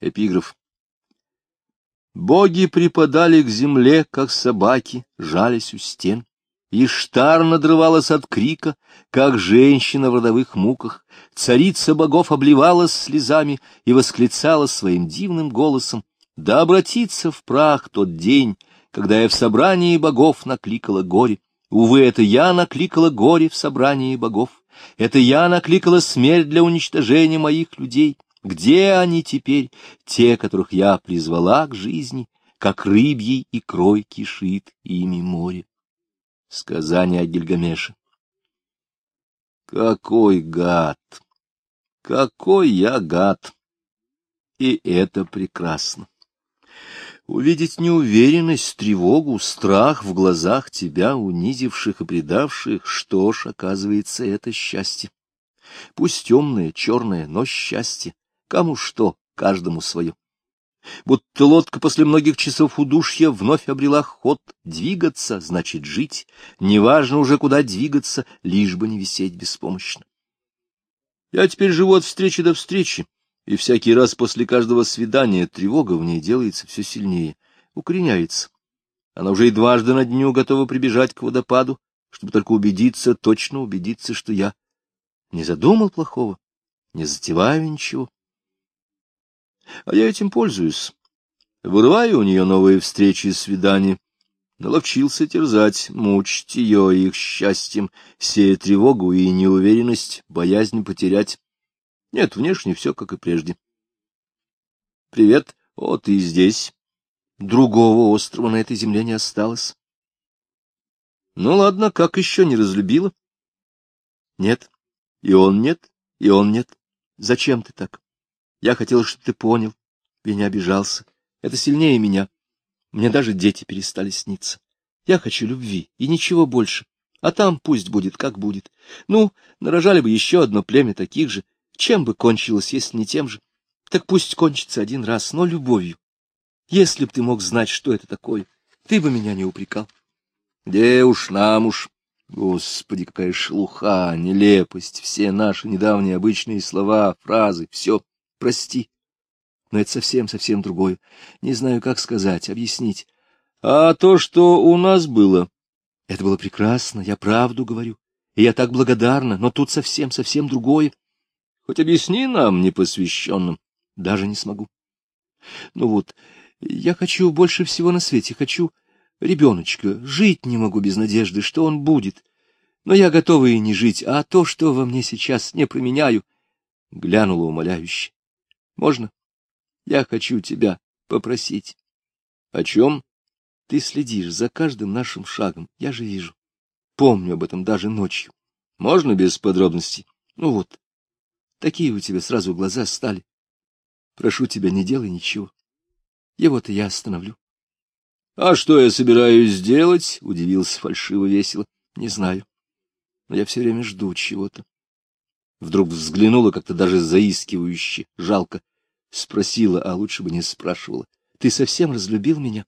Эпиграф. Боги припадали к земле, как собаки, жались у стен. Иштар надрывалась от крика, как женщина в родовых муках. Царица богов обливалась слезами и восклицала своим дивным голосом. Да обратится в прах тот день, когда я в собрании богов накликала горе. Увы, это я накликала горе в собрании богов. Это я накликала смерть для уничтожения моих людей. Где они теперь, те, которых я призвала к жизни, как рыбьей икрой кишит ими море? Сказание о Гильгамеше. Какой гад! Какой я гад! И это прекрасно. Увидеть неуверенность, тревогу, страх в глазах тебя, унизивших и предавших, что ж, оказывается, это счастье. Пусть темное, черное, но счастье. Кому что, каждому свое. Будто лодка после многих часов удушья вновь обрела ход. Двигаться значит жить. Неважно уже, куда двигаться, лишь бы не висеть беспомощно. Я теперь живу от встречи до встречи, и всякий раз после каждого свидания тревога в ней делается все сильнее, укореняется. Она уже и дважды на дню готова прибежать к водопаду, чтобы только убедиться, точно убедиться, что я не задумал плохого, не затеваю ничего. А я этим пользуюсь. Вырываю у нее новые встречи и свидания. Наловчился терзать, мучить ее их счастьем, сея тревогу и неуверенность, боязнь потерять. Нет, внешне все как и прежде. Привет, о, ты здесь. Другого острова на этой земле не осталось. Ну ладно, как еще не разлюбила? Нет, и он нет, и он нет. Зачем ты так? Я хотела, чтобы ты понял и не обижался. Это сильнее меня. Мне даже дети перестали сниться. Я хочу любви и ничего больше. А там пусть будет, как будет. Ну, нарожали бы еще одно племя таких же. Чем бы кончилось, если не тем же? Так пусть кончится один раз, но любовью. Если б ты мог знать, что это такое, ты бы меня не упрекал. Где уж нам уж. Господи, какая шелуха, нелепость, все наши недавние обычные слова, фразы, все. Прости. Но это совсем-совсем другое. Не знаю, как сказать, объяснить. А то, что у нас было... Это было прекрасно, я правду говорю. И я так благодарна, но тут совсем-совсем другое. Хоть объясни нам, непосвященным. Даже не смогу. Ну вот, я хочу больше всего на свете, хочу ребеночка. Жить не могу без надежды, что он будет. Но я готова и не жить, а то, что во мне сейчас, не променяю. Глянула умоляюще. Можно? Я хочу тебя попросить. О чем? Ты следишь за каждым нашим шагом, я же вижу. Помню об этом даже ночью. Можно без подробностей? Ну вот, такие у тебя сразу глаза стали. Прошу тебя, не делай ничего. Его-то я остановлю. — А что я собираюсь сделать? — удивился фальшиво весело. — Не знаю. Но я все время жду чего-то. Вдруг взглянула как-то даже заискивающе, жалко. Спросила, а лучше бы не спрашивала. Ты совсем разлюбил меня?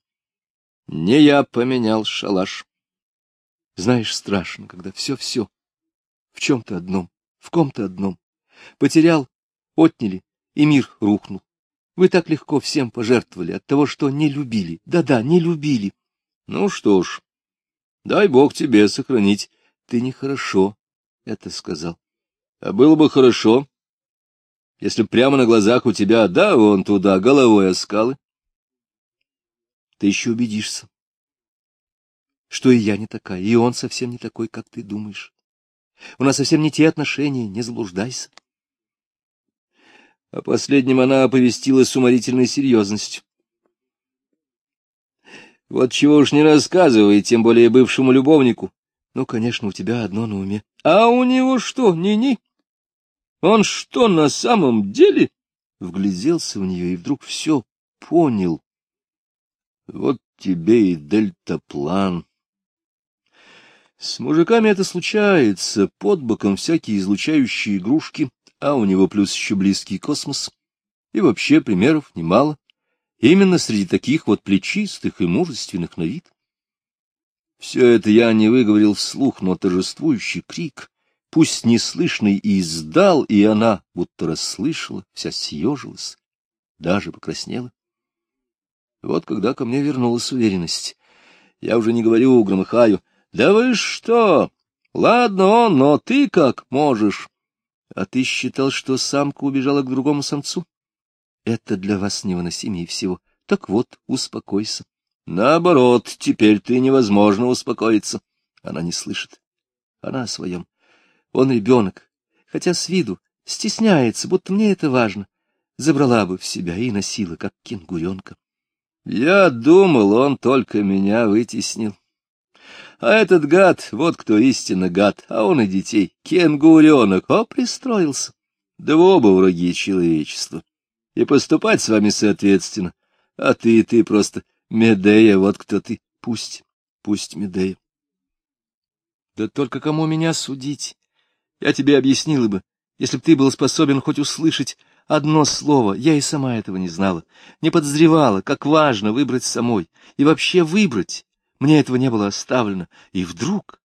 Не я поменял шалаш. Знаешь, страшно, когда все-все в чем-то одном, в ком-то одном. Потерял, отняли, и мир рухнул. Вы так легко всем пожертвовали от того, что не любили. Да-да, не любили. Ну что ж, дай Бог тебе сохранить. Ты нехорошо это сказал. А было бы хорошо, если прямо на глазах у тебя, да, вон туда, головой о скалы. Ты еще убедишься, что и я не такая, и он совсем не такой, как ты думаешь. У нас совсем не те отношения, не заблуждайся. О последнем она оповестила с уморительной серьезностью. Вот чего уж не рассказывай, тем более бывшему любовнику. Ну, конечно, у тебя одно на уме. А у него что, ни-ни? Он что, на самом деле? Вгляделся в нее и вдруг все понял. Вот тебе и дельтаплан. С мужиками это случается, под боком всякие излучающие игрушки, а у него плюс еще близкий космос. И вообще примеров немало. Именно среди таких вот плечистых и мужественных на вид. Все это я не выговорил вслух, но торжествующий крик пусть неслышный, и издал, и она, будто расслышала, вся съежилась, даже покраснела. Вот когда ко мне вернулась уверенность, я уже не говорю, громыхаю, «Да вы что? Ладно он, но ты как можешь?» А ты считал, что самка убежала к другому самцу? Это для вас невыносимее всего. Так вот, успокойся. Наоборот, теперь ты невозможно успокоиться. Она не слышит. Она о своем. Он ребенок, хотя с виду стесняется, будто мне это важно. Забрала бы в себя и носила, как кенгуренка. Я думал, он только меня вытеснил. А этот гад, вот кто истинно гад, а он и детей, кенгуренок, о, пристроился. Да оба враги человечества. И поступать с вами соответственно. А ты, ты просто Медея, вот кто ты. Пусть, пусть Медея. Да только кому меня судить? Я тебе объяснила бы, если б ты был способен хоть услышать одно слово. Я и сама этого не знала, не подозревала, как важно выбрать самой. И вообще выбрать. Мне этого не было оставлено. И вдруг,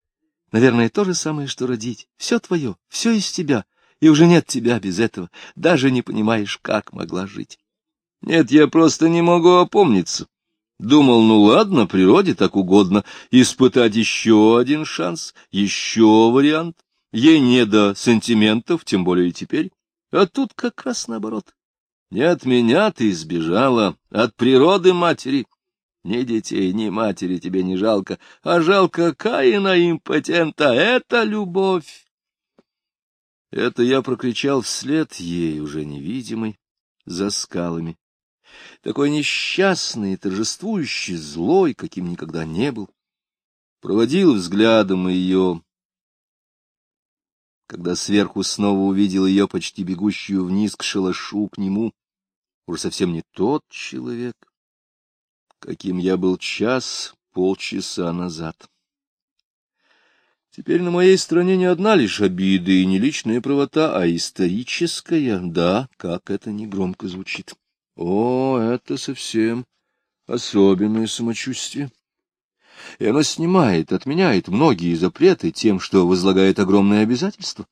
наверное, то же самое, что родить. Все твое, все из тебя. И уже нет тебя без этого. Даже не понимаешь, как могла жить. Нет, я просто не могу опомниться. Думал, ну ладно, природе так угодно, испытать еще один шанс, еще вариант. Ей не до сантиментов, тем более теперь. А тут как раз наоборот. Не от меня ты сбежала, от природы матери. Ни детей, ни матери тебе не жалко, а жалко Каина импотента. Это любовь. Это я прокричал вслед ей, уже невидимой, за скалами. Такой несчастный, торжествующий, злой, каким никогда не был. Проводил взглядом ее, когда сверху снова увидел ее почти бегущую вниз к шалашу, к нему. Уже совсем не тот человек каким я был час, полчаса назад. Теперь на моей стороне не одна лишь обида и не личная правота, а историческая, да, как это негромко звучит. О, это совсем особенное самочувствие. И оно снимает, отменяет многие запреты тем, что возлагает огромные обязательства.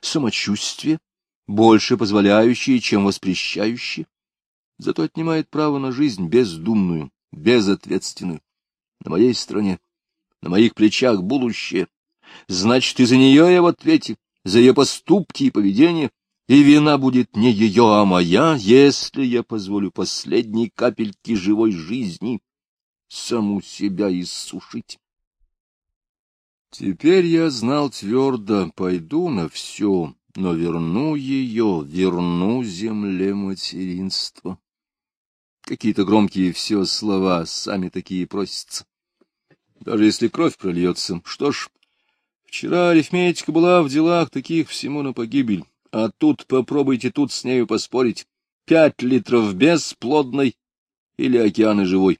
Самочувствие, больше позволяющее, чем воспрещающее, зато отнимает право на жизнь бездумную, безответственную. На моей стороне, на моих плечах будущее. Значит, и за нее я в ответе, за ее поступки и поведение, и вина будет не ее, а моя, если я позволю последней капельки живой жизни саму себя иссушить. Теперь я знал твердо, пойду на все, но верну ее, верну земле материнства. Какие-то громкие все слова, сами такие просятся. Даже если кровь прольется, что ж, вчера арифметика была в делах таких всему на погибель, а тут попробуйте тут с нею поспорить. Пять литров бесплодной или океаны живой.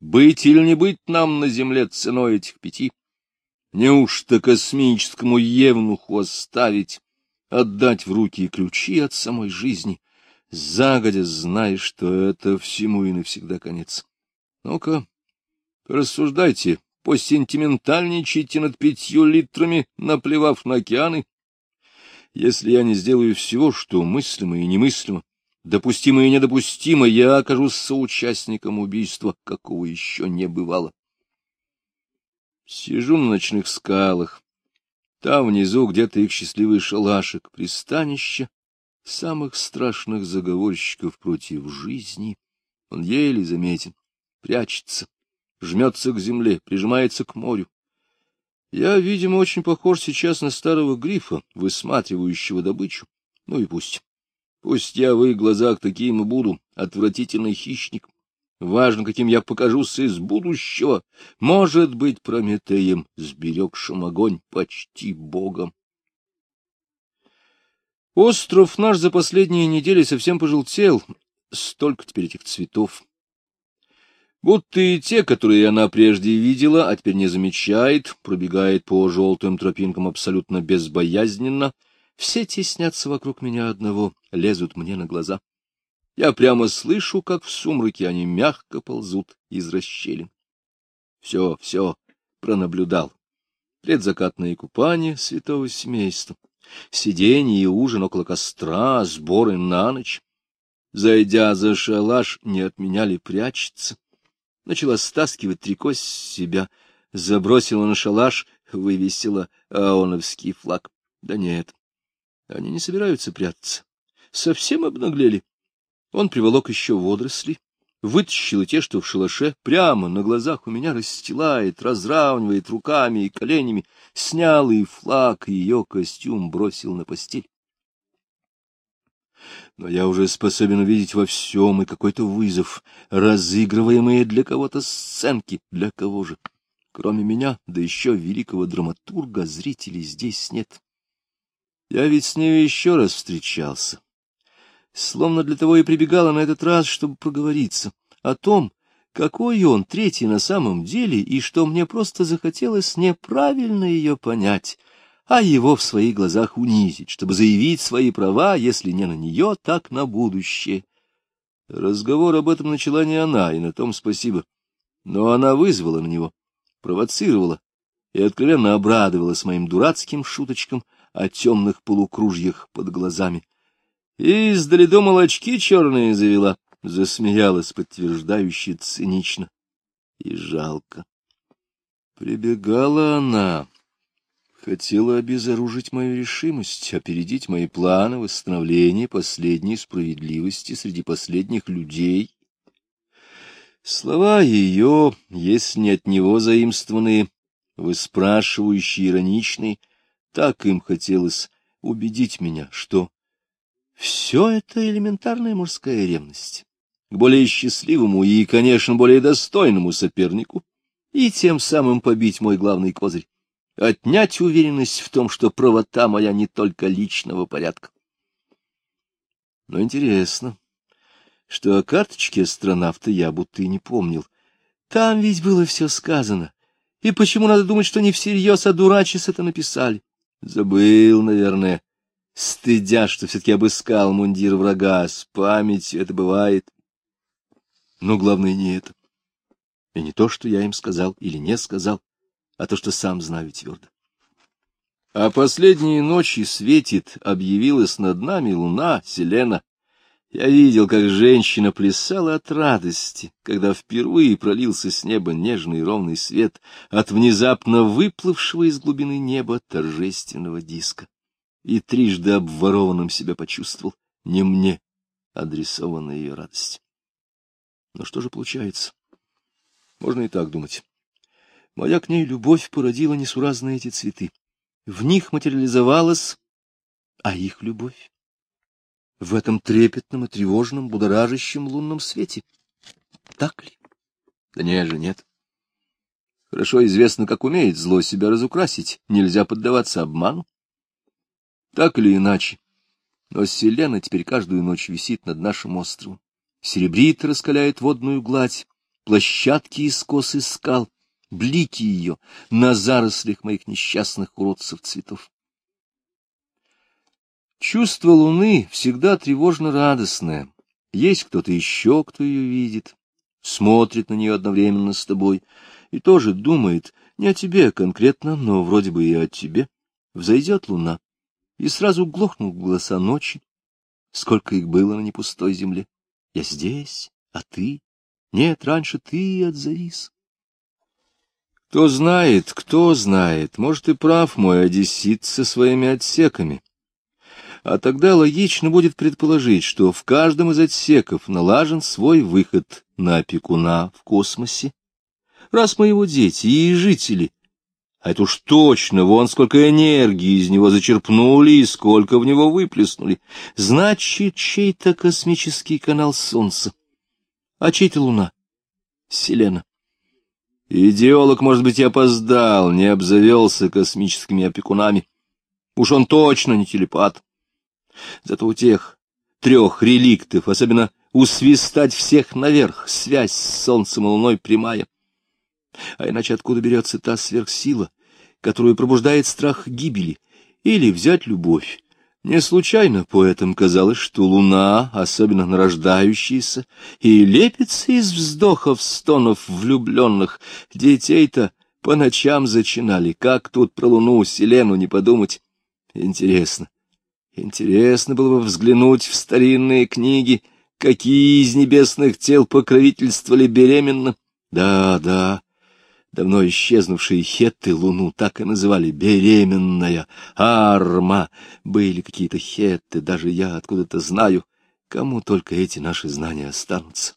Быть или не быть нам на земле ценой этих пяти? Неужто космическому евнуху оставить, отдать в руки ключи от самой жизни, загодя знаешь, что это всему и навсегда конец. Ну-ка, рассуждайте, посентиментальничайте над пятью литрами, наплевав на океаны. Если я не сделаю всего, что мыслимо и немыслимо, допустимо и недопустимо, я окажусь соучастником убийства, какого еще не бывало. Сижу на ночных скалах. Там внизу где-то их счастливый шалашик, пристанище самых страшных заговорщиков против жизни. Он еле заметен, прячется, жмется к земле, прижимается к морю. Я, видимо, очень похож сейчас на старого грифа, высматривающего добычу. Ну и пусть. Пусть я в их глазах таким и буду, отвратительный хищник. Важно, каким я покажусь из будущего. Может быть, Прометеем, сберегшим огонь, почти богом. Остров наш за последние недели совсем пожелтел. Столько теперь этих цветов. Будто и те, которые она прежде видела, а теперь не замечает, пробегает по желтым тропинкам абсолютно безбоязненно, все теснятся вокруг меня одного, лезут мне на глаза. Я прямо слышу, как в сумраке они мягко ползут из расщелин. Все, все пронаблюдал. Предзакатное купание святого семейства сиденье и ужин около костра, сборы на ночь. зайдя за шалаш, не от меня ли прячется. Начала стаскивать трико с себя, забросила на шалаш, вывесила аоновский флаг. Да нет, они не собираются прятаться. Совсем обнаглели. Он приволок еще водоросли, вытащил те, что в шалаше, прямо на глазах у меня расстилает, разравнивает руками и коленями, снял и флаг, и ее костюм бросил на постель. Но я уже способен увидеть во всем и какой-то вызов, разыгрываемые для кого-то сценки, для кого же. Кроме меня, да еще великого драматурга, зрителей здесь нет. Я ведь с ней еще раз встречался словно для того и прибегала на этот раз, чтобы проговориться о том, какой он третий на самом деле, и что мне просто захотелось неправильно ее понять, а его в своих глазах унизить, чтобы заявить свои права, если не на нее, так на будущее. Разговор об этом начала не она, и на том спасибо. Но она вызвала на него, провоцировала и откровенно обрадовалась моим дурацким шуточкам о темных полукружьях под глазами. Издали думал, очки черные завела, засмеялась, подтверждающе цинично. И жалко. Прибегала она, хотела обезоружить мою решимость, опередить мои планы восстановления последней справедливости среди последних людей. Слова ее, если не от него заимствованные, выспрашивающие, ироничные, так им хотелось убедить меня, что все это элементарная мужская ревность к более счастливому и, конечно, более достойному сопернику, и тем самым побить мой главный козырь, отнять уверенность в том, что правота моя не только личного порядка. Но интересно, что о карточке астронавта я будто и не помнил. Там ведь было все сказано. И почему надо думать, что не всерьез, а дурачись это написали? Забыл, наверное стыдя, что все-таки обыскал мундир врага, с памятью это бывает. Но главное не это. И не то, что я им сказал или не сказал, а то, что сам знаю твердо. А последние ночи светит, объявилась над нами луна, Селена. Я видел, как женщина плясала от радости, когда впервые пролился с неба нежный ровный свет от внезапно выплывшего из глубины неба торжественного диска и трижды обворованным себя почувствовал, не мне адресована ее радость. Но что же получается? Можно и так думать. Моя к ней любовь породила несуразные эти цветы. В них материализовалась, а их любовь в этом трепетном и тревожном, будоражащем лунном свете. Так ли? Да нет же, нет. Хорошо известно, как умеет зло себя разукрасить. Нельзя поддаваться обману. Так или иначе, но Селена теперь каждую ночь висит над нашим островом. Серебрит раскаляет водную гладь, площадки из косы скал, блики ее на зарослях моих несчастных уродцев цветов. Чувство луны всегда тревожно радостное. Есть кто-то еще, кто ее видит, смотрит на нее одновременно с тобой и тоже думает не о тебе конкретно, но вроде бы и о тебе. Взойдет луна, и сразу глохнул голоса ночи. Сколько их было на непустой земле. Я здесь, а ты? Нет, раньше ты отзовись. Кто знает, кто знает, может, и прав мой одессит со своими отсеками. А тогда логично будет предположить, что в каждом из отсеков налажен свой выход на опекуна в космосе. Раз мы его дети и жители, а это уж точно, вон сколько энергии из него зачерпнули и сколько в него выплеснули. Значит, чей-то космический канал Солнца. А чей-то Луна? Селена. Идеолог, может быть, и опоздал, не обзавелся космическими опекунами. Уж он точно не телепат. Зато у тех трех реликтов, особенно усвистать всех наверх, связь с Солнцем и Луной прямая. А иначе откуда берется та сверхсила, которую пробуждает страх гибели, или взять любовь? Не случайно поэтам казалось, что луна, особенно нарождающаяся, и лепится из вздохов, стонов влюбленных. Детей-то по ночам зачинали. Как тут про луну, Селену не подумать? Интересно. Интересно было бы взглянуть в старинные книги, какие из небесных тел покровительствовали беременным. Да, да, давно исчезнувшие хетты луну так и называли беременная, арма. Были какие-то хетты, даже я откуда-то знаю, кому только эти наши знания останутся.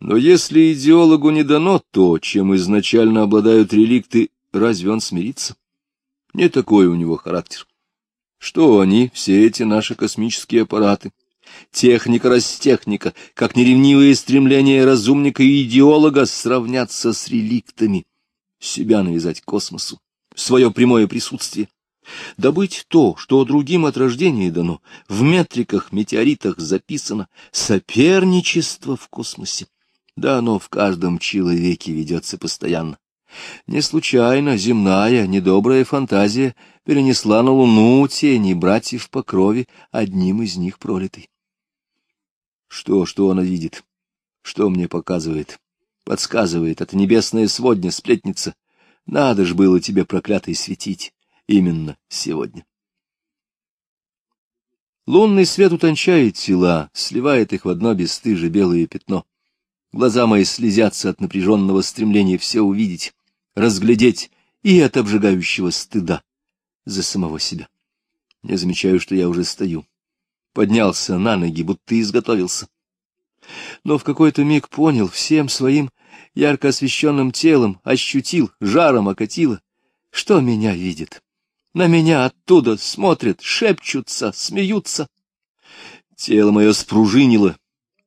Но если идеологу не дано то, чем изначально обладают реликты, разве он смирится? Не такой у него характер. Что они, все эти наши космические аппараты, техника-растехника, как неревнивые стремления разумника и идеолога сравняться с реликтами, себя навязать космосу, свое прямое присутствие, добыть то, что другим от рождения дано, в метриках, метеоритах записано, соперничество в космосе. Да оно в каждом человеке ведется постоянно. Не случайно земная, недобрая фантазия перенесла на Луну тени братьев по крови, одним из них пролитой. Что, что она видит? Что мне показывает? Подсказывает, это небесная сводня, сплетница. Надо ж было тебе, проклятый, светить именно сегодня. Лунный свет утончает тела, сливает их в одно бесстыже белое пятно. Глаза мои слезятся от напряженного стремления все увидеть, разглядеть и от обжигающего стыда за самого себя. Не замечаю, что я уже стою. Поднялся на ноги, будто изготовился. Но в какой-то миг понял всем своим ярко освещенным телом, ощутил, жаром окатило, что меня видит. На меня оттуда смотрят, шепчутся, смеются. Тело мое спружинило,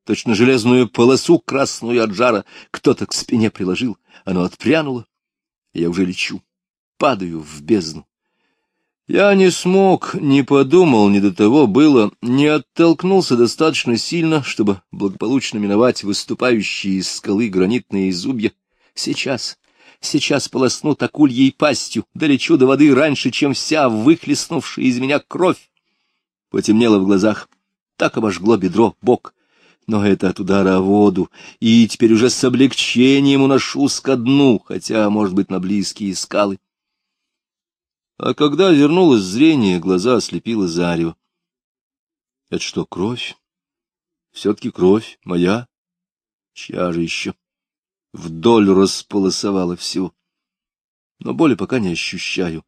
точно железную полосу красную от жара кто-то к спине приложил, оно отпрянуло, я уже лечу, падаю в бездну. Я не смог, не подумал, не до того было, не оттолкнулся достаточно сильно, чтобы благополучно миновать выступающие из скалы гранитные зубья. Сейчас, сейчас полосну акульей пастью, долечу до воды раньше, чем вся выхлестнувшая из меня кровь. Потемнело в глазах, так обожгло бедро, бок. Но это от удара о воду, и теперь уже с облегчением уношусь ко дну, хотя, может быть, на близкие скалы. А когда вернулось зрение, глаза ослепило зарево. Это что, кровь? Все-таки кровь моя? Чья же еще? вдоль располосовало все. Но боли пока не ощущаю.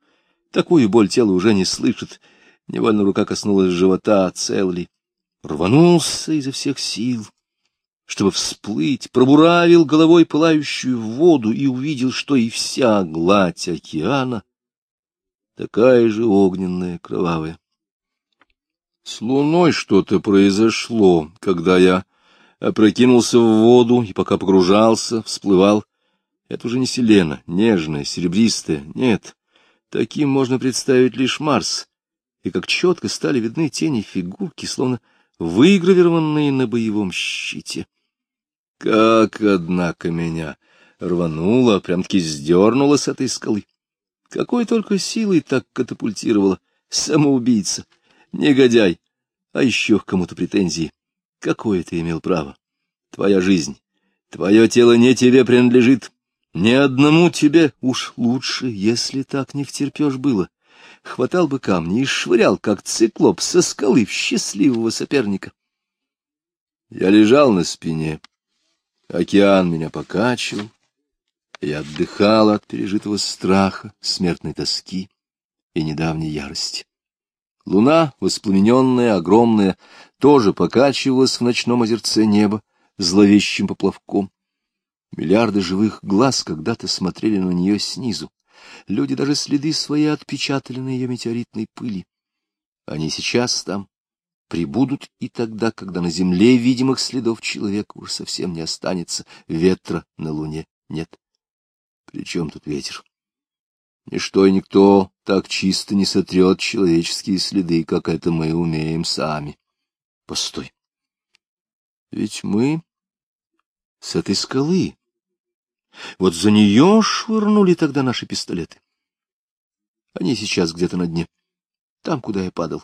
Такую боль тело уже не слышит. Невольно рука коснулась живота, цел ли. Рванулся изо всех сил, чтобы всплыть, пробуравил головой пылающую воду и увидел, что и вся гладь океана такая же огненная, кровавая. С луной что-то произошло, когда я опрокинулся в воду и пока погружался, всплывал. Это уже не селена, нежная, серебристая, нет. Таким можно представить лишь Марс. И как четко стали видны тени фигурки, словно выгравированные на боевом щите. Как, однако, меня рвануло, прям-таки сдернуло с этой скалы. Какой только силой так катапультировала. Самоубийца, негодяй, а еще к кому-то претензии. Какое ты имел право? Твоя жизнь, твое тело не тебе принадлежит. Ни одному тебе уж лучше, если так не втерпешь было. Хватал бы камни и швырял, как циклоп, со скалы в счастливого соперника. Я лежал на спине. Океан меня покачивал. Я отдыхал от пережитого страха, смертной тоски и недавней ярости. Луна, воспламененная, огромная, тоже покачивалась в ночном озерце неба зловещим поплавком. Миллиарды живых глаз когда-то смотрели на нее снизу. Люди даже следы свои отпечатали на ее метеоритной пыли. Они сейчас там прибудут и тогда, когда на земле видимых следов человека уж совсем не останется, ветра на луне нет. Причем тут ветер? Ничто и никто так чисто не сотрет человеческие следы, как это мы умеем сами. Постой. Ведь мы с этой скалы. Вот за нее швырнули тогда наши пистолеты. Они сейчас где-то на дне, там, куда я падал.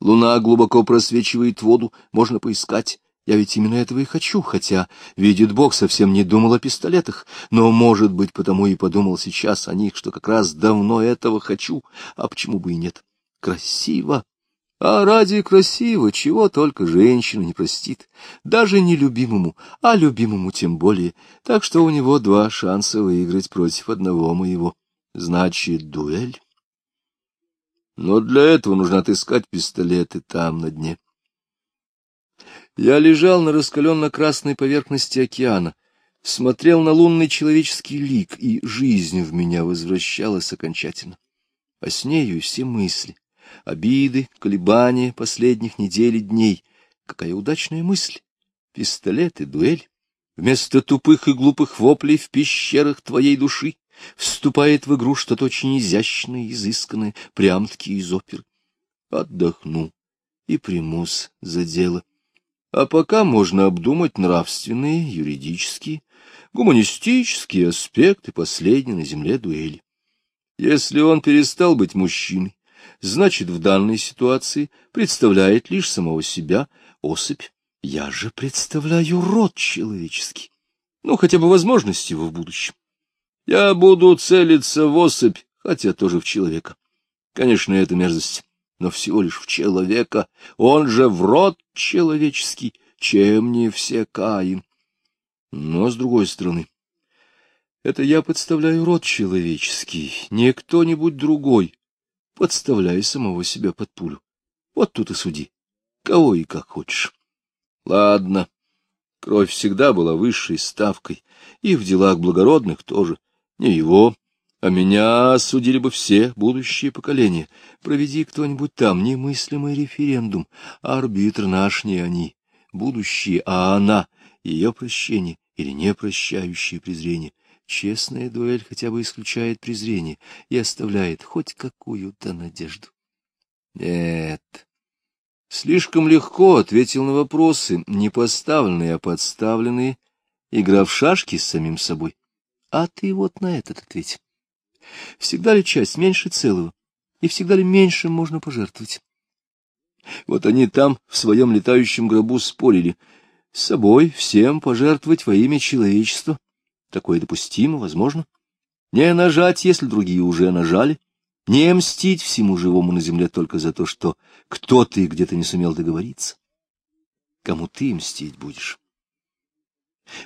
Луна глубоко просвечивает воду, можно поискать. Я ведь именно этого и хочу, хотя, видит Бог, совсем не думал о пистолетах, но, может быть, потому и подумал сейчас о них, что как раз давно этого хочу, а почему бы и нет. Красиво, А ради красивого чего только женщина не простит. Даже не любимому, а любимому тем более. Так что у него два шанса выиграть против одного моего. Значит, дуэль. Но для этого нужно отыскать пистолеты там, на дне. Я лежал на раскаленно-красной поверхности океана, смотрел на лунный человеческий лик, и жизнь в меня возвращалась окончательно. А с нею все мысли, обиды, колебания последних недель и дней. Какая удачная мысль! Пистолет и дуэль. Вместо тупых и глупых воплей в пещерах твоей души вступает в игру что-то очень изящное, изысканное, прям-таки из оперы. Отдохну и примусь за дело. А пока можно обдумать нравственные, юридические, гуманистические аспекты последней на земле дуэли. Если он перестал быть мужчиной, значит, в данной ситуации представляет лишь самого себя особь. Я же представляю род человеческий, ну, хотя бы возможность его в будущем. Я буду целиться в особь, хотя тоже в человека. Конечно, это мерзость, но всего лишь в человека. Он же в род человеческий, чем не все Каин. Но, с другой стороны, это я подставляю род человеческий, не кто-нибудь другой, подставляя самого себя под пулю. Вот тут и суди, кого и как хочешь. Ладно, кровь всегда была высшей ставкой, и в делах благородных тоже. Не его, а меня осудили бы все будущие поколения. Проведи кто-нибудь там немыслимый референдум, арбитр наш не они, будущие, а она, ее прощение или непрощающее презрение. Честная дуэль хотя бы исключает презрение и оставляет хоть какую-то надежду. Нет, слишком легко ответил на вопросы, не поставленные, а подставленные, игра в шашки с самим собой. А ты вот на этот ответь. Всегда ли часть меньше целого? И всегда ли меньше можно пожертвовать? Вот они там в своем летающем гробу спорили. С собой всем пожертвовать во имя человечества. Такое допустимо, возможно. Не нажать, если другие уже нажали. Не мстить всему живому на земле только за то, что кто-то и где-то не сумел договориться. Кому ты мстить будешь?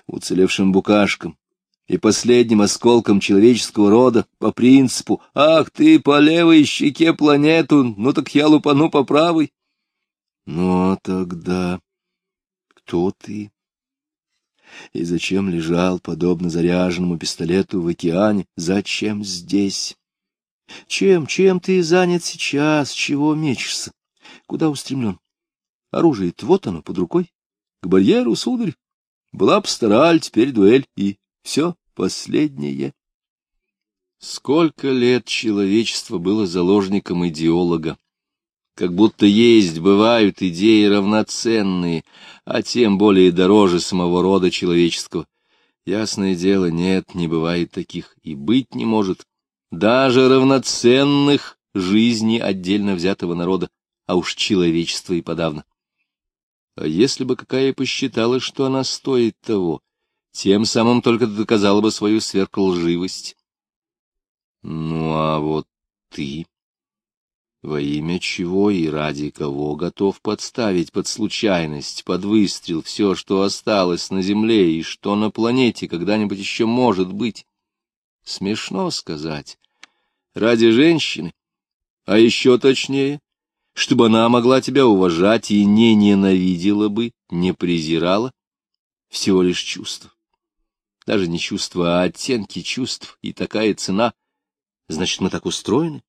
Уцелевшим букашкам, и последним осколком человеческого рода по принципу «Ах ты, по левой щеке планету, ну так я лупану по правой». Ну, а тогда кто ты? И зачем лежал, подобно заряженному пистолету в океане? Зачем здесь? Чем, чем ты занят сейчас? Чего мечешься? Куда устремлен? оружие вот оно, под рукой. К барьеру, сударь. Была б стараль, теперь дуэль и все последнее. Сколько лет человечество было заложником идеолога, как будто есть, бывают идеи равноценные, а тем более дороже самого рода человеческого. Ясное дело, нет, не бывает таких, и быть не может, даже равноценных жизни отдельно взятого народа, а уж человечества и подавно. А если бы какая посчитала, что она стоит того, тем самым только доказала бы свою сверхлживость. Ну, а вот ты, во имя чего и ради кого готов подставить под случайность, под выстрел все, что осталось на земле и что на планете когда-нибудь еще может быть? Смешно сказать. Ради женщины, а еще точнее, чтобы она могла тебя уважать и не ненавидела бы, не презирала, всего лишь чувство даже не чувства, а оттенки чувств, и такая цена. Значит, мы так устроены?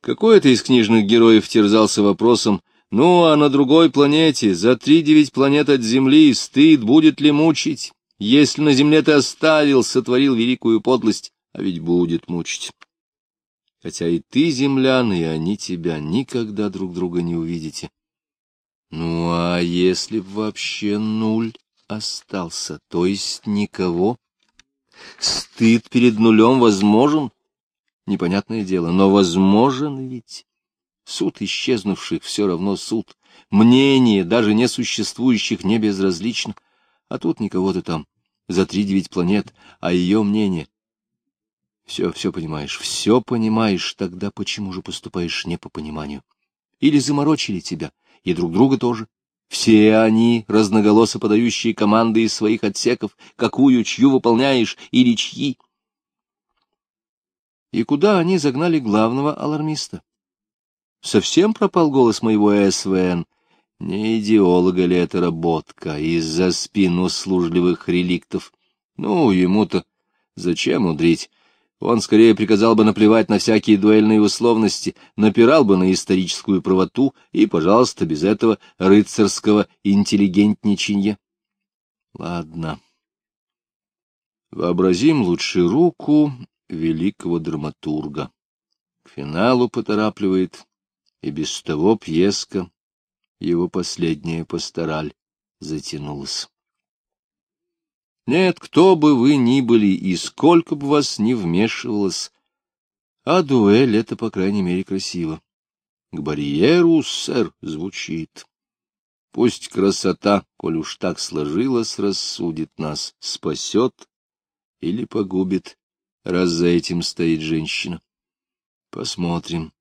Какой-то из книжных героев терзался вопросом, ну, а на другой планете, за три девять планет от Земли, стыд будет ли мучить, если на Земле ты оставил, сотворил великую подлость, а ведь будет мучить. Хотя и ты, землян, и они тебя никогда друг друга не увидите. Ну, а если б вообще нуль? Остался, то есть никого. Стыд перед нулем возможен, непонятное дело, но возможен ведь. Суд исчезнувших все равно суд, мнение даже несуществующих не безразлично, а тут никого-то там, за три девять планет, а ее мнение. Все, все понимаешь, все понимаешь, тогда почему же поступаешь не по пониманию? или заморочили тебя, и друг друга тоже. Все они, разноголосо подающие команды из своих отсеков, какую, чью выполняешь или чьи. И куда они загнали главного алармиста? Совсем пропал голос моего СВН. Не идеолога ли это работка из-за спин услужливых реликтов? Ну, ему-то зачем удрить? Он скорее приказал бы наплевать на всякие дуэльные условности, напирал бы на историческую правоту и, пожалуйста, без этого рыцарского интеллигентничанья. Ладно. Вообразим лучше руку великого драматурга. К финалу поторапливает, и без того пьеска, его последняя пастораль, затянулась. Нет, кто бы вы ни были и сколько бы вас ни вмешивалось, а дуэль — это, по крайней мере, красиво. К барьеру, сэр, звучит. Пусть красота, коль уж так сложилось, рассудит нас, спасет или погубит, раз за этим стоит женщина. Посмотрим,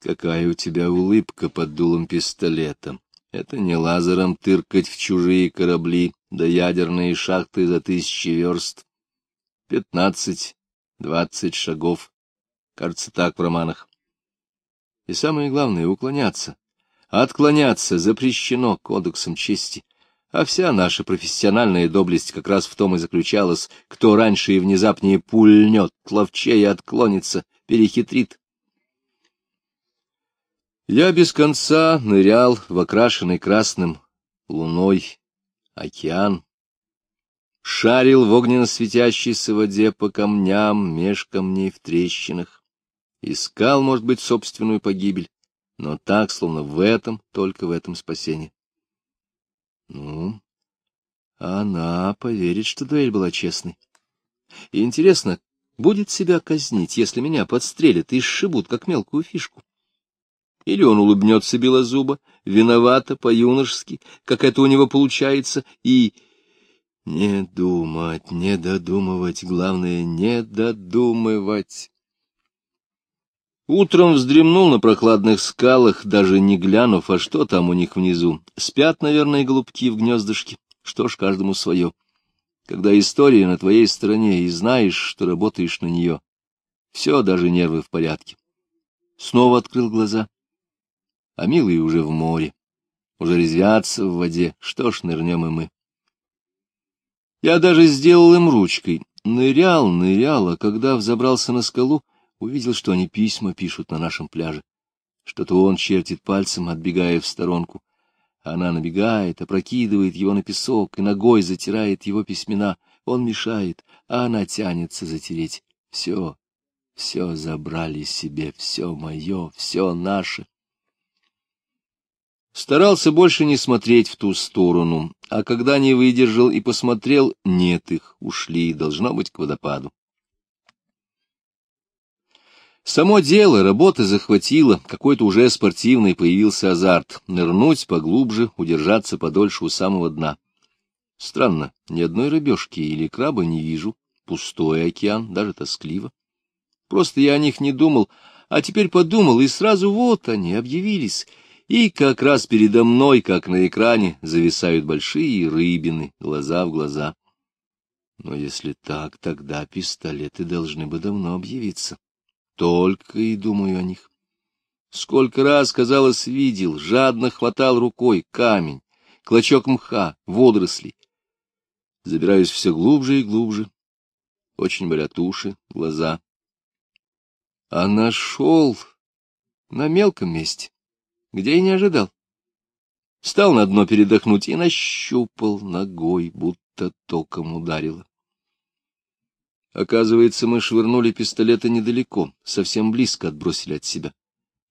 какая у тебя улыбка под дулом пистолета. Это не лазером тыркать в чужие корабли, да ядерные шахты за тысячи верст. Пятнадцать, двадцать шагов. Кажется, так в романах. И самое главное — уклоняться. Отклоняться запрещено кодексом чести. А вся наша профессиональная доблесть как раз в том и заключалась, кто раньше и внезапнее пульнет, ловчее отклонится, перехитрит. Я без конца нырял в окрашенный красным луной океан, шарил в огненно светящейся воде по камням, меж камней в трещинах, искал, может быть, собственную погибель, но так, словно в этом, только в этом спасение. Ну, она поверит, что дуэль была честной. И интересно, будет себя казнить, если меня подстрелят и сшибут, как мелкую фишку? Или он улыбнется белозубо, виновато, по-юношески, как это у него получается, и... Не думать, не додумывать, главное, не додумывать. Утром вздремнул на прохладных скалах, даже не глянув, а что там у них внизу. Спят, наверное, голубки в гнездышке. Что ж, каждому свое. Когда история на твоей стороне, и знаешь, что работаешь на нее, все, даже нервы в порядке. Снова открыл глаза а милые уже в море, уже резвятся в воде, что ж, нырнем и мы. Я даже сделал им ручкой, нырял, нырял, а когда взобрался на скалу, увидел, что они письма пишут на нашем пляже. Что-то он чертит пальцем, отбегая в сторонку. Она набегает, опрокидывает его на песок и ногой затирает его письмена. Он мешает, а она тянется затереть. Все, все забрали себе, все мое, все наше. Старался больше не смотреть в ту сторону, а когда не выдержал и посмотрел, нет их, ушли, должно быть, к водопаду. Само дело, работа захватила, какой-то уже спортивный появился азарт. Нырнуть поглубже, удержаться подольше у самого дна. Странно, ни одной рыбешки или краба не вижу. Пустой океан, даже тоскливо. Просто я о них не думал, а теперь подумал, и сразу вот они объявились — и как раз передо мной, как на экране, зависают большие рыбины, глаза в глаза. Но если так, тогда пистолеты должны бы давно объявиться. Только и думаю о них. Сколько раз, казалось, видел, жадно хватал рукой камень, клочок мха, водоросли. Забираюсь все глубже и глубже. Очень болят уши, глаза. А нашел на мелком месте где и не ожидал. Стал на дно передохнуть и нащупал ногой, будто током ударило. Оказывается, мы швырнули пистолеты недалеко, совсем близко отбросили от себя.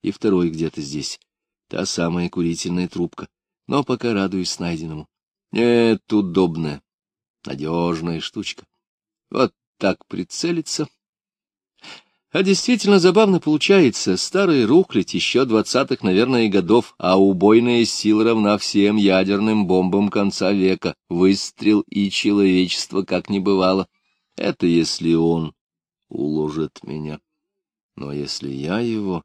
И второй где-то здесь. Та самая курительная трубка. Но пока радуюсь найденному. Нет, удобная, надежная штучка. Вот так прицелиться а действительно забавно получается. Старый рухлядь еще двадцатых, наверное, годов, а убойная сила равна всем ядерным бомбам конца века. Выстрел и человечество как не бывало. Это если он уложит меня. Но если я его,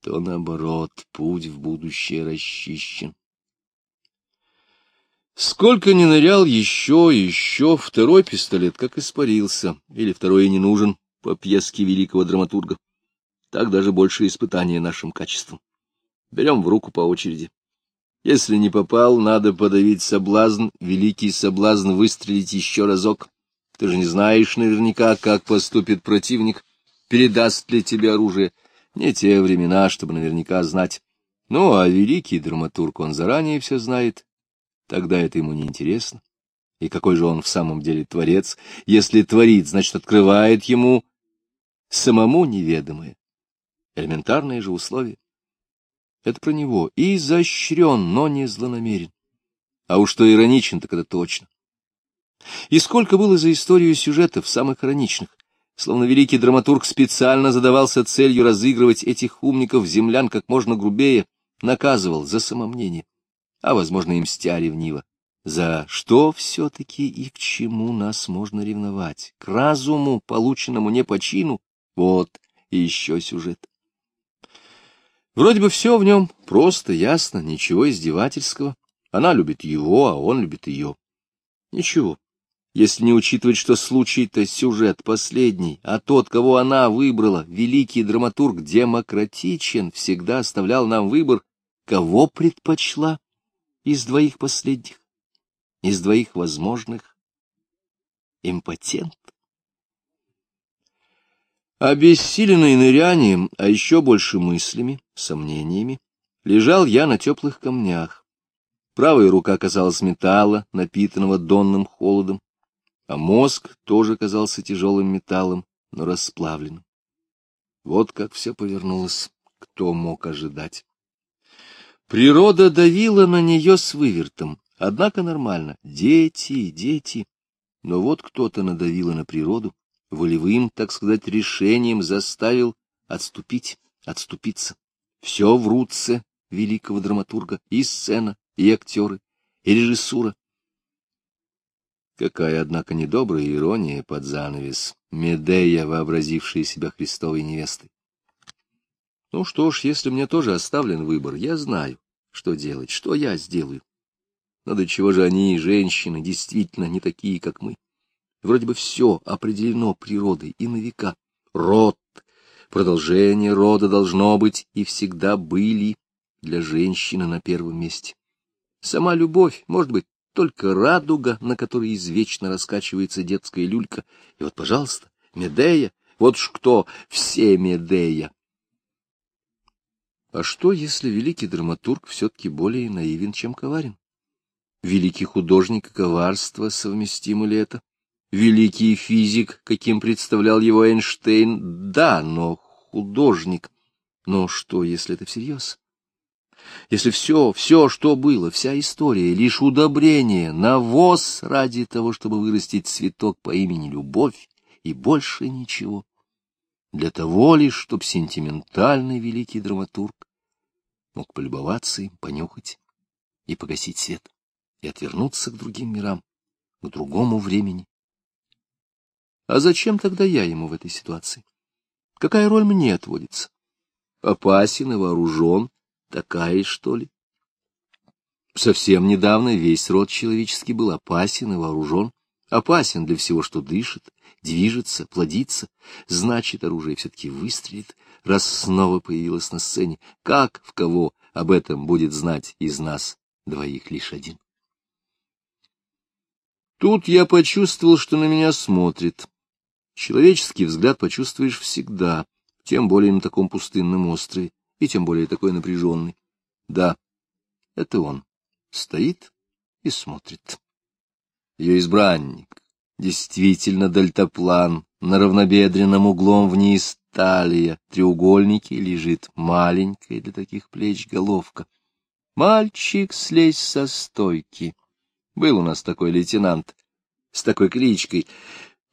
то, наоборот, путь в будущее расчищен. Сколько ни нырял еще, еще, второй пистолет как испарился, или второй и не нужен по пьеске великого драматурга. Так даже больше испытания нашим качеством. Берем в руку по очереди. Если не попал, надо подавить соблазн, великий соблазн выстрелить еще разок. Ты же не знаешь наверняка, как поступит противник, передаст ли тебе оружие. Не те времена, чтобы наверняка знать. Ну, а великий драматург, он заранее все знает. Тогда это ему не интересно. И какой же он в самом деле творец? Если творит, значит, открывает ему самому неведомое. Элементарные же условия. Это про него. И изощрен, но не злонамерен. А уж что ироничен, так это точно. И сколько было за историю сюжетов, самых ироничных. Словно великий драматург специально задавался целью разыгрывать этих умников-землян как можно грубее, наказывал за самомнение, а, возможно, и мстя ревниво. За что все-таки и к чему нас можно ревновать? К разуму, полученному не по чину? Вот и еще сюжет. Вроде бы все в нем просто, ясно, ничего издевательского. Она любит его, а он любит ее. Ничего если не учитывать, что случай-то сюжет последний, а тот, кого она выбрала, великий драматург, демократичен, всегда оставлял нам выбор, кого предпочла из двоих последних, из двоих возможных, импотент. Обессиленный нырянием, а еще больше мыслями, сомнениями, лежал я на теплых камнях. Правая рука казалась металла, напитанного донным холодом а мозг тоже казался тяжелым металлом, но расплавленным. Вот как все повернулось, кто мог ожидать. Природа давила на нее с вывертом, однако нормально. Дети, дети. Но вот кто-то надавил на природу, волевым, так сказать, решением заставил отступить, отступиться. Все в руце великого драматурга, и сцена, и актеры, и режиссура, Какая, однако, недобрая ирония под занавес, Медея, вообразившая себя Христовой невестой. Ну что ж, если мне тоже оставлен выбор, я знаю, что делать, что я сделаю. Но до чего же они, женщины, действительно не такие, как мы? Вроде бы все определено природой и на века. Род, продолжение рода должно быть и всегда были для женщины на первом месте. Сама любовь, может быть, только радуга, на которой извечно раскачивается детская люлька. И вот, пожалуйста, Медея, вот ж кто, все Медея. А что, если великий драматург все-таки более наивен, чем коварен? Великий художник и коварство, совместимо ли это? Великий физик, каким представлял его Эйнштейн, да, но художник. Но что, если это всерьез? если все, все, что было, вся история, лишь удобрение, навоз ради того, чтобы вырастить цветок по имени Любовь, и больше ничего. Для того лишь, чтоб сентиментальный великий драматург мог полюбоваться им, понюхать и погасить свет, и отвернуться к другим мирам, к другому времени. А зачем тогда я ему в этой ситуации? Какая роль мне отводится? Опасен и вооружен, такая, что ли? Совсем недавно весь род человеческий был опасен и вооружен, опасен для всего, что дышит, движется, плодится, значит, оружие все-таки выстрелит, раз снова появилось на сцене. Как, в кого об этом будет знать из нас двоих лишь один? Тут я почувствовал, что на меня смотрит. Человеческий взгляд почувствуешь всегда, тем более на таком пустынном острове и тем более такой напряженный. Да, это он. Стоит и смотрит. Ее избранник, действительно дельтаплан, на равнобедренном углом вниз талия, треугольники лежит маленькая для таких плеч головка. Мальчик, слезь со стойки. Был у нас такой лейтенант с такой кличкой.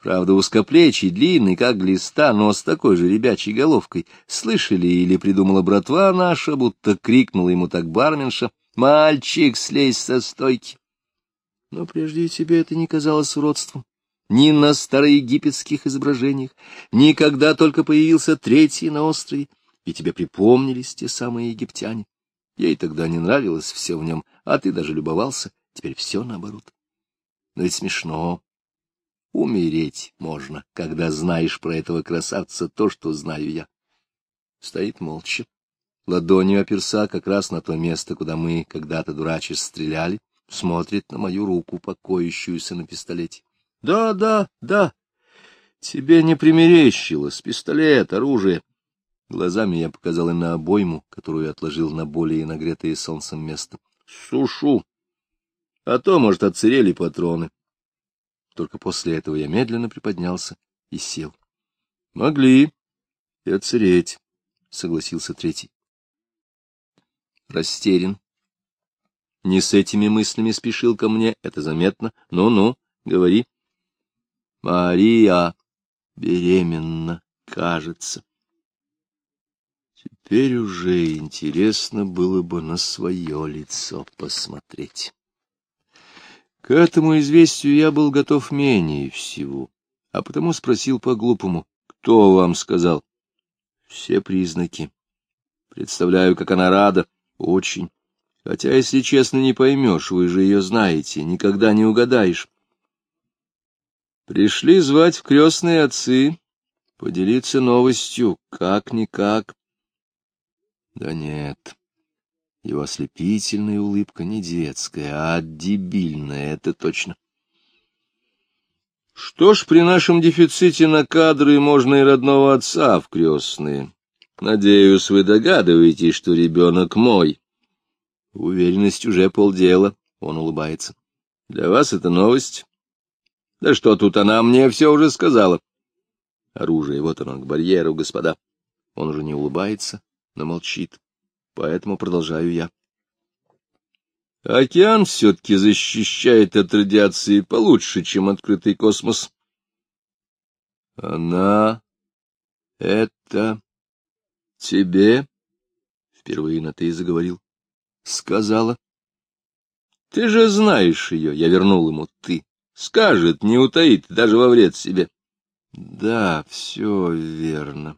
Правда, узкоплечий, длинный, как глиста, но с такой же ребячей головкой. Слышали или придумала братва наша, будто крикнула ему так барменша «Мальчик, слезь со стойки!» Но прежде тебе это не казалось уродством. Ни на староегипетских изображениях, ни когда только появился третий на острове. и тебе припомнились те самые египтяне. Ей тогда не нравилось все в нем, а ты даже любовался, теперь все наоборот. Но ведь смешно. Умереть можно, когда знаешь про этого красавца то, что знаю я. Стоит молча. Ладонью оперса как раз на то место, куда мы когда-то дурачись стреляли, смотрит на мою руку, покоящуюся на пистолете. — Да, да, да. Тебе не примерещилось. Пистолет, оружие. Глазами я показал им на обойму, которую отложил на более нагретое солнцем место. — Сушу. А то, может, отсырели патроны. Только после этого я медленно приподнялся и сел. — Могли и отсыреть, — согласился третий. Растерян. Не с этими мыслями спешил ко мне, это заметно. Ну-ну, говори. Мария беременна, кажется. Теперь уже интересно было бы на свое лицо посмотреть. К этому известию я был готов менее всего, а потому спросил по-глупому, кто вам сказал? Все признаки. Представляю, как она рада. Очень. Хотя, если честно, не поймешь, вы же ее знаете, никогда не угадаешь. Пришли звать в крестные отцы, поделиться новостью, как-никак. Да нет, его ослепительная улыбка не детская, а дебильная, это точно. Что ж, при нашем дефиците на кадры можно и родного отца в крестные. Надеюсь, вы догадываетесь, что ребенок мой. Уверенность уже полдела, он улыбается. Для вас это новость. Да что тут, она мне все уже сказала. Оружие, вот оно, к барьеру, господа. Он уже не улыбается, но молчит поэтому продолжаю я. Океан все-таки защищает от радиации получше, чем открытый космос. Она... это... тебе... Впервые на «ты» заговорил. Сказала. Ты же знаешь ее, я вернул ему «ты». Скажет, не утаит, даже во вред себе. Да, все верно.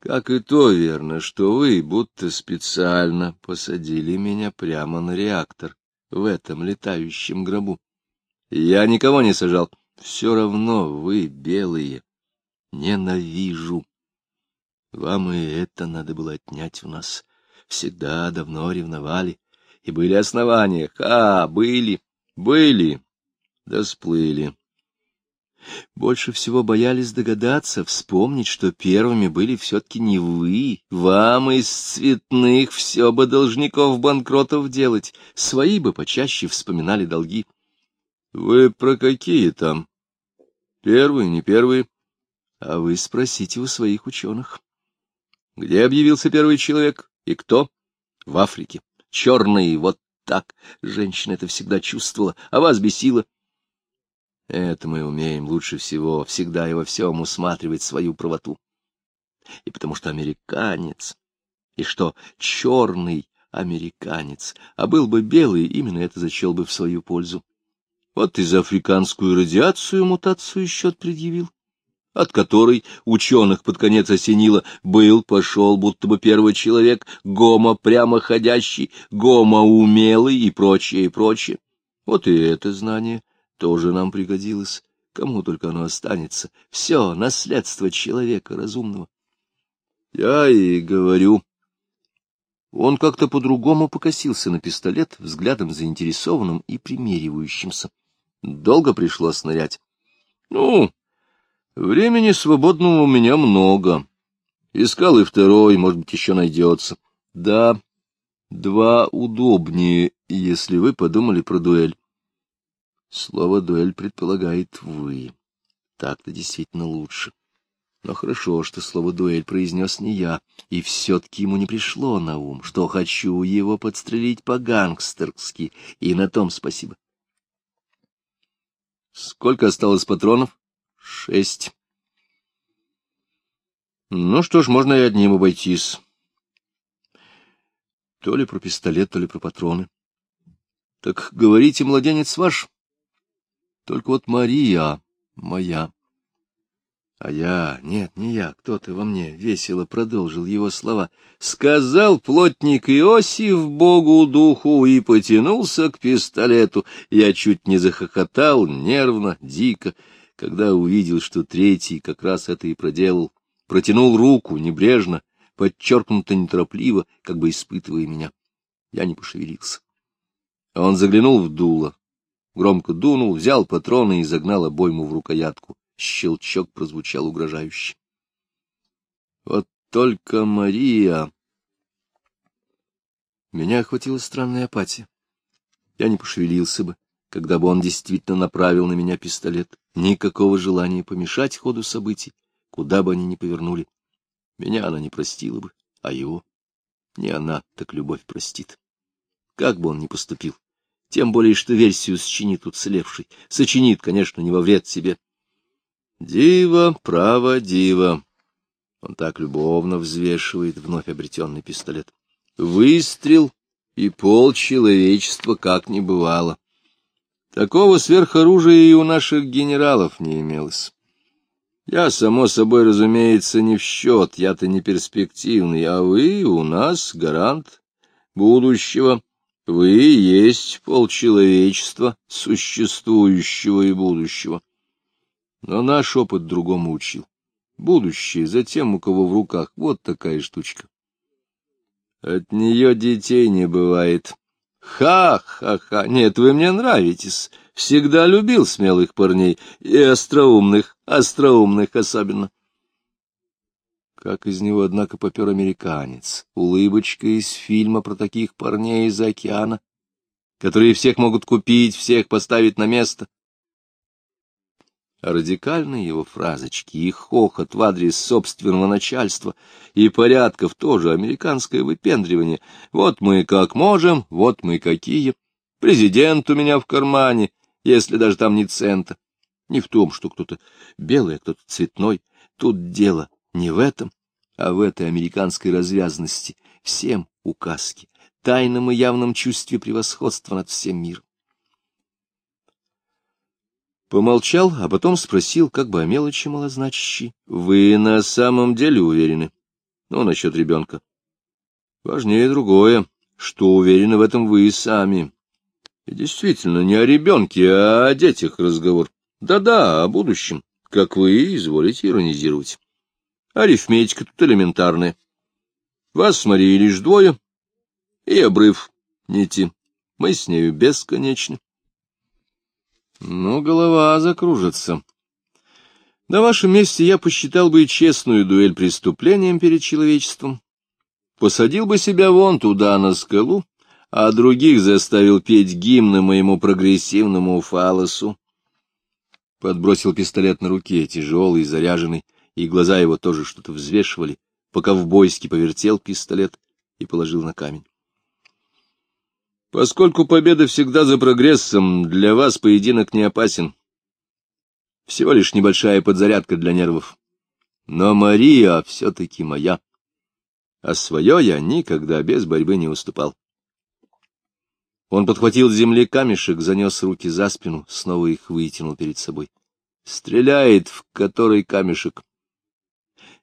Как и то верно, что вы будто специально посадили меня прямо на реактор в этом летающем гробу. Я никого не сажал. Все равно вы белые. Ненавижу. Вам и это надо было отнять у нас. Всегда давно ревновали. И были основания. А, были, были. Да сплыли. Больше всего боялись догадаться, вспомнить, что первыми были все-таки не вы. Вам из цветных все бы должников-банкротов делать, свои бы почаще вспоминали долги. Вы про какие там? Первые, не первые? А вы спросите у своих ученых. Где объявился первый человек и кто? В Африке. Черный, вот так. Женщина это всегда чувствовала, а вас бесила. Это мы умеем лучше всего, всегда и во всем усматривать свою правоту. И потому что американец, и что черный американец, а был бы белый, именно это зачел бы в свою пользу. Вот и за африканскую радиацию мутацию счет предъявил, от которой ученых под конец осенило был, пошел, будто бы первый человек, гомо прямоходящий, гомо умелый и прочее, и прочее. Вот и это знание тоже нам пригодилось. Кому только оно останется. Все, наследство человека разумного. Я и говорю. Он как-то по-другому покосился на пистолет, взглядом заинтересованным и примеривающимся. Долго пришлось нырять. Ну, времени свободного у меня много. Искал и второй, может быть, еще найдется. Да, два удобнее, если вы подумали про дуэль. Слово «дуэль» предполагает «вы». Так-то действительно лучше. Но хорошо, что слово «дуэль» произнес не я, и все-таки ему не пришло на ум, что хочу его подстрелить по-гангстерски, и на том спасибо. Сколько осталось патронов? Шесть. Ну что ж, можно и одним обойтись. То ли про пистолет, то ли про патроны. Так говорите, младенец ваш? Только вот Мария моя. А я, нет, не я, кто-то во мне весело продолжил его слова. Сказал плотник Иосиф Богу духу и потянулся к пистолету. Я чуть не захохотал, нервно, дико, когда увидел, что третий как раз это и проделал. Протянул руку небрежно, подчеркнуто неторопливо, как бы испытывая меня. Я не пошевелился. Он заглянул в дуло, громко дунул, взял патроны и загнал обойму в рукоятку. Щелчок прозвучал угрожающе. Вот только Мария... Меня охватила странная апатия. Я не пошевелился бы, когда бы он действительно направил на меня пистолет. Никакого желания помешать ходу событий, куда бы они ни повернули. Меня она не простила бы, а его не она, так любовь простит. Как бы он ни поступил, тем более, что версию сочинит уцелевший. Сочинит, конечно, не во вред себе, Дива, право, дива. Он так любовно взвешивает вновь обретенный пистолет. Выстрел и пол человечества как не бывало. Такого сверхоружия и у наших генералов не имелось. Я, само собой, разумеется, не в счет, я-то не перспективный, а вы у нас гарант будущего. Вы есть полчеловечества, существующего и будущего. Но наш опыт другому учил. Будущее за тем, у кого в руках вот такая штучка. От нее детей не бывает. Ха-ха-ха! Нет, вы мне нравитесь. Всегда любил смелых парней и остроумных, остроумных особенно. Как из него, однако, попер американец, улыбочка из фильма про таких парней из океана, которые всех могут купить, всех поставить на место а радикальные его фразочки и хохот в адрес собственного начальства и порядков тоже американское выпендривание. Вот мы как можем, вот мы какие. Президент у меня в кармане, если даже там не цента. Не в том, что кто-то белый, а кто-то цветной. Тут дело не в этом, а в этой американской развязности, всем указки, тайном и явном чувстве превосходства над всем миром. Помолчал, а потом спросил, как бы о мелочи малозначащей. — Вы на самом деле уверены? Ну, насчет ребенка. Важнее другое, что уверены в этом вы и сами. И действительно, не о ребенке, а о детях разговор. Да-да, о будущем, как вы изволите иронизировать. Арифметика тут элементарная. Вас с Марией лишь двое, и обрыв нити. Мы с нею бесконечны. Ну, голова закружится. На вашем месте я посчитал бы честную дуэль преступлением перед человечеством. Посадил бы себя вон туда, на скалу, а других заставил петь гимны моему прогрессивному фалосу. Подбросил пистолет на руке, тяжелый, заряженный, и глаза его тоже что-то взвешивали, пока в бойске повертел пистолет и положил на камень. Поскольку победа всегда за прогрессом, для вас поединок не опасен. Всего лишь небольшая подзарядка для нервов. Но Мария все-таки моя, а свое я никогда без борьбы не уступал. Он подхватил с земли камешек, занес руки за спину, снова их вытянул перед собой. Стреляет в который камешек.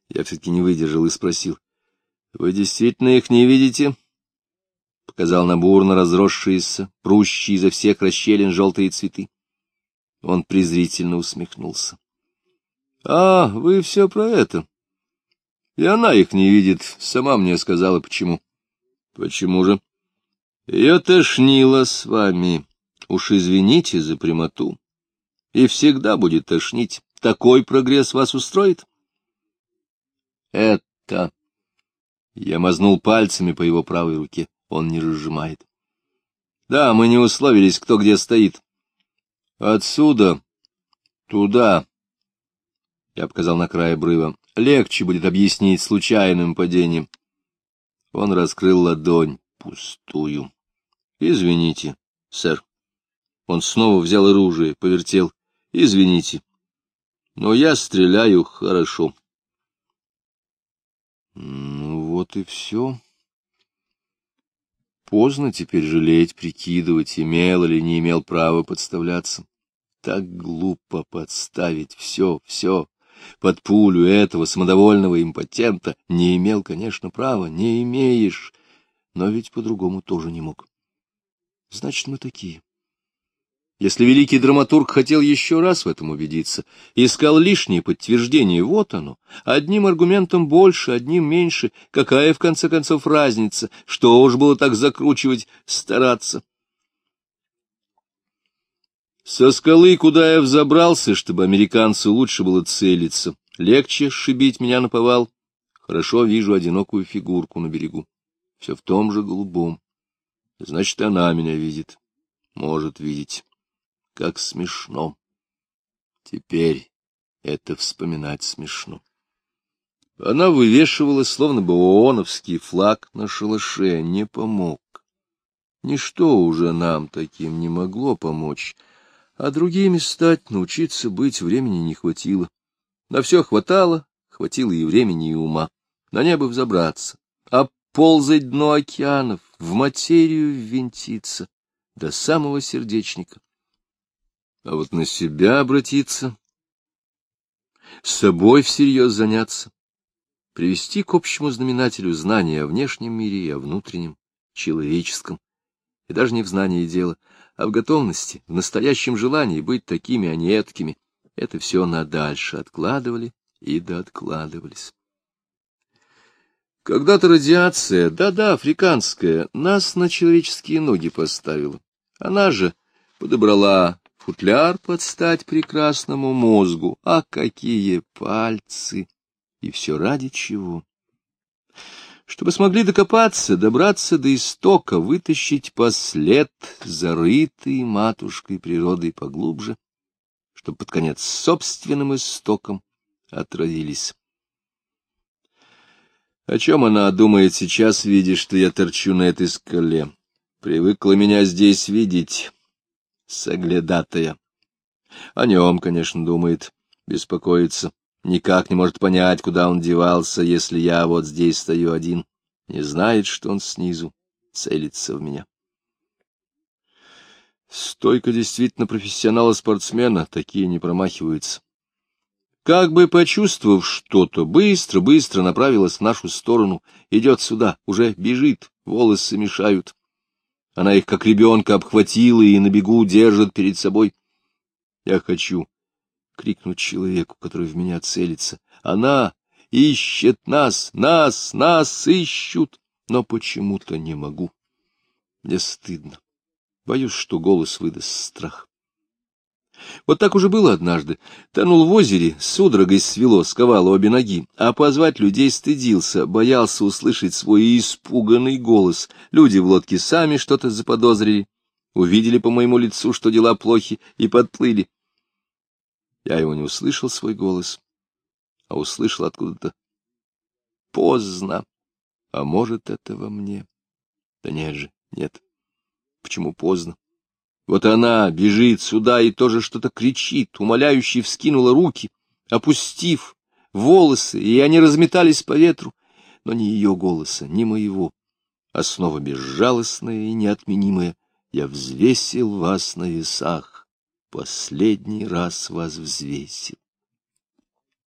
Я все-таки не выдержал и спросил. — Вы действительно их не видите? — показал на бурно разросшиеся, прущие изо всех расщелин желтые цветы. Он презрительно усмехнулся. — А, вы все про это. И она их не видит, сама мне сказала, почему. — Почему же? — Ее тошнило с вами. Уж извините за прямоту. И всегда будет тошнить. Такой прогресс вас устроит? — Это... Я мазнул пальцами по его правой руке он не разжимает. Да, мы не условились, кто где стоит. Отсюда, туда, я показал на край обрыва, легче будет объяснить случайным падением. Он раскрыл ладонь, пустую. Извините, сэр. Он снова взял оружие, повертел. Извините, но я стреляю хорошо. Ну вот и все. Поздно теперь жалеть, прикидывать, имел или не имел права подставляться. Так глупо подставить все, все, под пулю этого самодовольного импотента, не имел, конечно, права, не имеешь, но ведь по-другому тоже не мог. Значит, мы такие. Если великий драматург хотел еще раз в этом убедиться, искал лишнее подтверждение, вот оно, одним аргументом больше, одним меньше, какая, в конце концов, разница, что уж было так закручивать, стараться. Со скалы, куда я взобрался, чтобы американцу лучше было целиться, легче шибить меня на повал, хорошо вижу одинокую фигурку на берегу, все в том же голубом. Значит, она меня видит, может видеть. Как смешно. Теперь это вспоминать смешно. Она вывешивала, словно бы ооновский флаг на шалаше, не помог. Ничто уже нам таким не могло помочь, а другими стать, научиться быть времени не хватило. На все хватало, хватило и времени, и ума. На небо взобраться, а ползать дно океанов, в материю ввинтиться, до самого сердечника. А вот на себя обратиться, с собой всерьез заняться, привести к общему знаменателю знания о внешнем мире и о внутреннем, человеческом, и даже не в знании дела, а в готовности, в настоящем желании быть такими, а не эткими, это все на дальше откладывали и дооткладывались. Когда-то радиация, да-да, африканская, нас на человеческие ноги поставила. Она же подобрала футляр под стать прекрасному мозгу, а какие пальцы! И все ради чего? Чтобы смогли докопаться, добраться до истока, вытащить послед, зарытый матушкой природой поглубже, чтобы под конец собственным истоком отравились. О чем она думает сейчас, видя, что я торчу на этой скале? Привыкла меня здесь видеть, соглядатая. О нем, конечно, думает, беспокоится, никак не может понять, куда он девался, если я вот здесь стою один, не знает, что он снизу целится в меня. Стойка действительно профессионала-спортсмена, такие не промахиваются. Как бы почувствовав что-то, быстро-быстро направилась в нашу сторону, идет сюда, уже бежит, волосы мешают. Она их, как ребенка, обхватила и на бегу держит перед собой. Я хочу крикнуть человеку, который в меня целится. Она ищет нас, нас, нас ищут, но почему-то не могу. Мне стыдно. Боюсь, что голос выдаст страх. Вот так уже было однажды. Тонул в озере, судорогой свело, сковало обе ноги, а позвать людей стыдился, боялся услышать свой испуганный голос. Люди в лодке сами что-то заподозрили, увидели по моему лицу, что дела плохи, и подплыли. Я его не услышал, свой голос, а услышал откуда-то поздно. А может, это во мне? Да нет же, нет. Почему поздно? Вот она бежит сюда и тоже что-то кричит, умоляюще вскинула руки, опустив волосы, и они разметались по ветру, но ни ее голоса, ни моего. Основа безжалостная и неотменимая. Я взвесил вас на весах, последний раз вас взвесил.